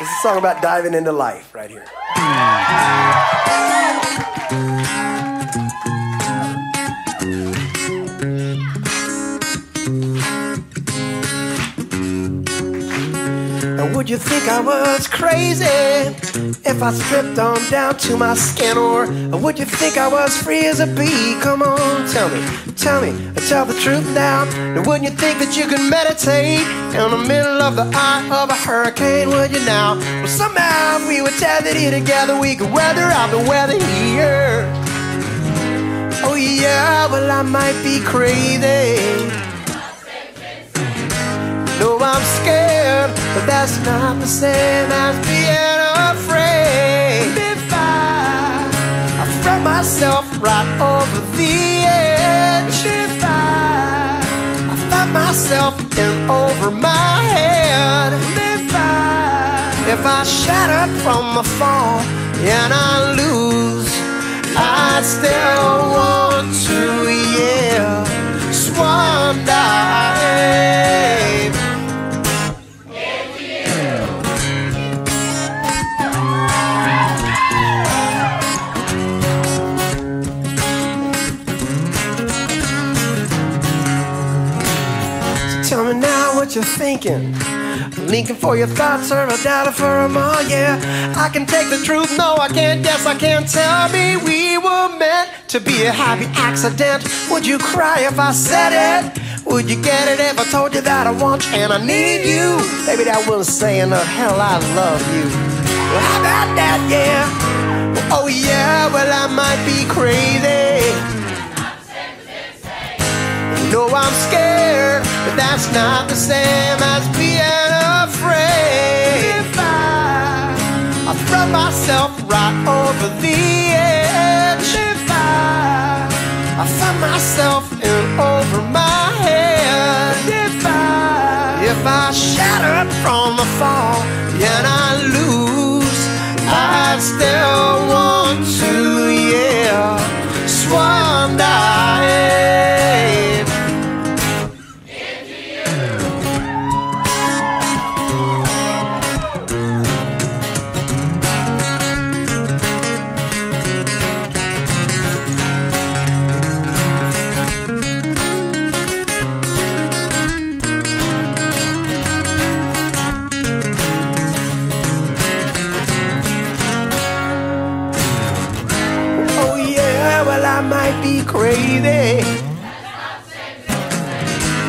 It's a song about diving into life right here. Would think I was crazy if I stripped on down to my skin? Or would you think I was free as a bee? Come on, tell me, tell me, tell the truth now. And wouldn't you think that you could meditate in the middle of the eye of a hurricane? Would you now? Well, somehow we were tethered here together, we could weather out the weather here. Oh yeah, well I might be crazy. No, I'm scared, but that's not the same as being afraid. If I, I throw myself right over the edge, if I, I find myself in over my head, if I, if I shatter from the fall and I lose, I still want to, yeah, swan dive. Tell me now what you're thinking. Linking for your thoughts or a data for them all, yeah. I can take the truth, no, I can't guess, I can't tell me we were meant to be a happy accident. Would you cry if I said it? Would you get it if I told you that I want you and I need you? Maybe that wasn't saying enough, hell, I love you. Well, how about that, yeah? Oh, yeah, well, I might be crazy. No, I'm scared, but that's not the same as being afraid. If I, I throw myself right over the edge, if I, I find myself in over my head, if I, if I shatter from the fall and I lose, I still want to, I might be crazy.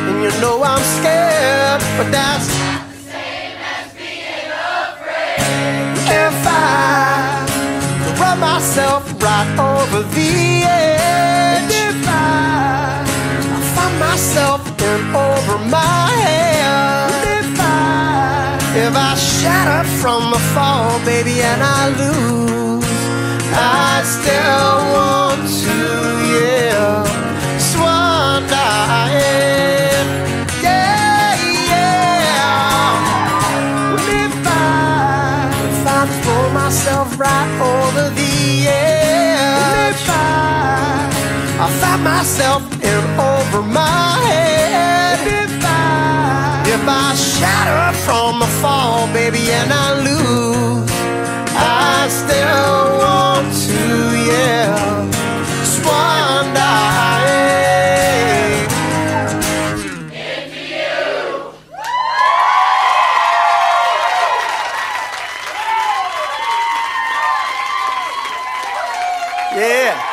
And you know I'm scared, but that's not the same as being afraid. if I run myself right over the edge, if I, find myself in over my head, if I, if I shatter from the fall, baby, and I lose, I still want right over the edge, if I, I find myself in over my head, if I, if I shatter from the fall, baby, and I lose, Yeah.